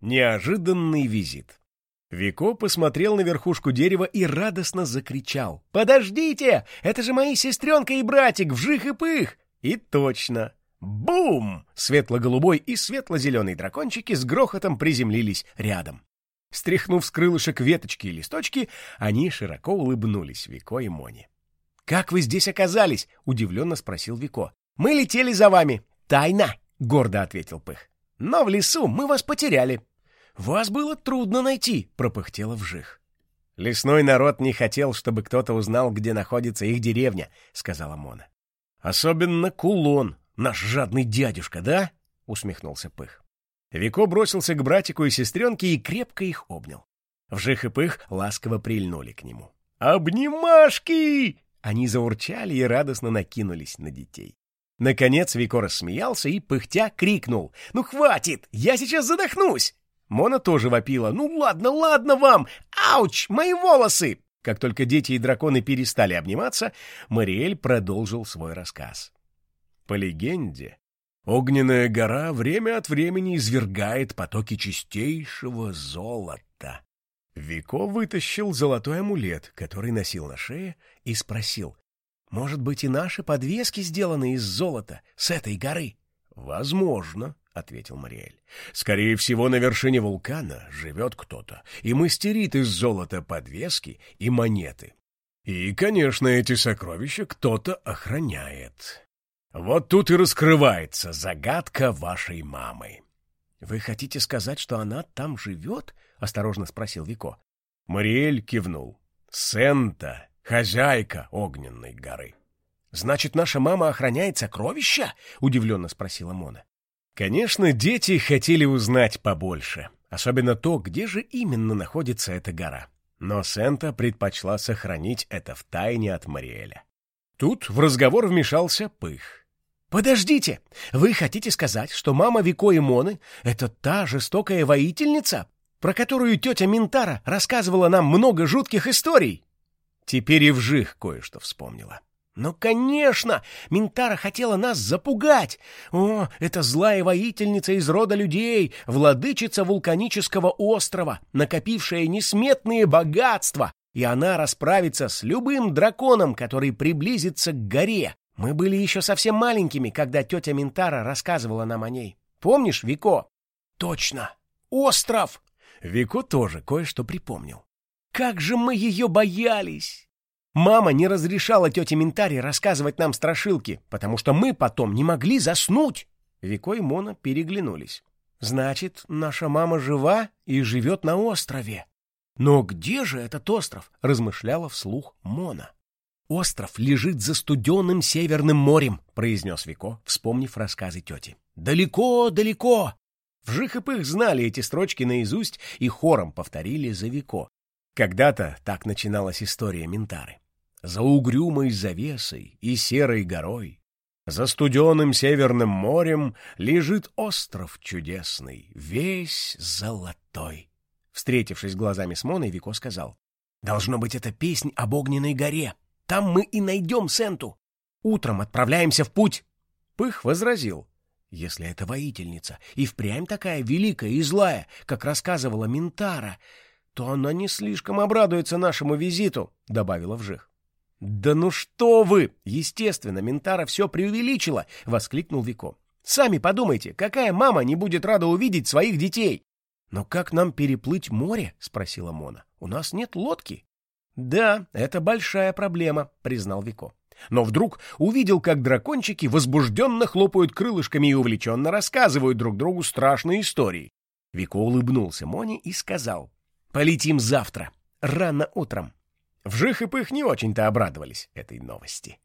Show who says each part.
Speaker 1: Неожиданный визит. Вико посмотрел на верхушку дерева и радостно закричал. «Подождите! Это же мои сестренка и братик, вжих и пых!» И точно. Бум! Светло-голубой и светло-зеленый дракончики с грохотом приземлились рядом. Стряхнув с крылышек веточки и листочки, они широко улыбнулись Вико и Моне. «Как вы здесь оказались?» — удивленно спросил Вико. «Мы летели за вами. Тайна!» — гордо ответил Пых. «Но в лесу мы вас потеряли». «Вас было трудно найти», — пропыхтела вжих. «Лесной народ не хотел, чтобы кто-то узнал, где находится их деревня», — сказала Мона. «Особенно кулон, наш жадный дядюшка, да?» — усмехнулся Пых. Вико бросился к братику и сестренке и крепко их обнял. Вжих и Пых ласково прильнули к нему. «Обнимашки!» Они заурчали и радостно накинулись на детей. Наконец Вико рассмеялся и, пыхтя, крикнул. «Ну хватит! Я сейчас задохнусь!» Мона тоже вопила. «Ну ладно, ладно вам! Ауч! Мои волосы!» Как только дети и драконы перестали обниматься, Мариэль продолжил свой рассказ. По легенде, огненная гора время от времени извергает потоки чистейшего золота. Вико вытащил золотой амулет, который носил на шее, и спросил, «Может быть, и наши подвески сделаны из золота, с этой горы?» «Возможно», — ответил Мариэль. «Скорее всего, на вершине вулкана живет кто-то и мастерит из золота подвески и монеты. И, конечно, эти сокровища кто-то охраняет. Вот тут и раскрывается загадка вашей мамы». «Вы хотите сказать, что она там живет?» — осторожно спросил Вико. Мариэль кивнул. «Сента — хозяйка огненной горы». «Значит, наша мама охраняет сокровища?» — удивленно спросила Мона. Конечно, дети хотели узнать побольше, особенно то, где же именно находится эта гора. Но Сента предпочла сохранить это в тайне от Мариэля. Тут в разговор вмешался Пых. «Подождите! Вы хотите сказать, что мама Вико и Моны — это та жестокая воительница, про которую тетя Минтара рассказывала нам много жутких историй?» Теперь и вжих кое-что вспомнила. Но, конечно, Минтара хотела нас запугать. О, это злая воительница из рода людей, владычица вулканического острова, накопившая несметные богатства, и она расправится с любым драконом, который приблизится к горе. Мы были еще совсем маленькими, когда тетя Минтара рассказывала нам о ней. Помнишь, Вико? Точно. Остров! Вико тоже кое-что припомнил. Как же мы ее боялись! Мама не разрешала тете Ментаре рассказывать нам страшилки, потому что мы потом не могли заснуть. Вико и Мона переглянулись. Значит, наша мама жива и живет на острове. Но где же этот остров? размышляла вслух Мона. Остров лежит за студенным северным морем, произнес Вико, вспомнив рассказы тети. Далеко, далеко. Вжих и пых знали эти строчки наизусть и хором повторили за Вико. Когда-то так начиналась история Ментары. За угрюмой завесой и серой горой, за студеным северным морем лежит остров чудесный, весь золотой. Встретившись глазами с Моной, Вико сказал, «Должно быть, это песнь об огненной горе. Там мы и найдем Сенту. Утром отправляемся в путь». Пых возразил, «Если это воительница и впрямь такая великая и злая, как рассказывала Минтара, то она не слишком обрадуется нашему визиту», — добавила Вжих. «Да ну что вы! Естественно, Ментара все преувеличила!» — воскликнул Вико. «Сами подумайте, какая мама не будет рада увидеть своих детей?» «Но как нам переплыть море?» — спросила Мона. «У нас нет лодки». «Да, это большая проблема», — признал Вико. Но вдруг увидел, как дракончики возбужденно хлопают крылышками и увлеченно рассказывают друг другу страшные истории. Вико улыбнулся Моне и сказал, Полетим завтра, рано утром. Вжих и Пых не очень-то обрадовались этой новости.